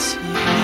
起。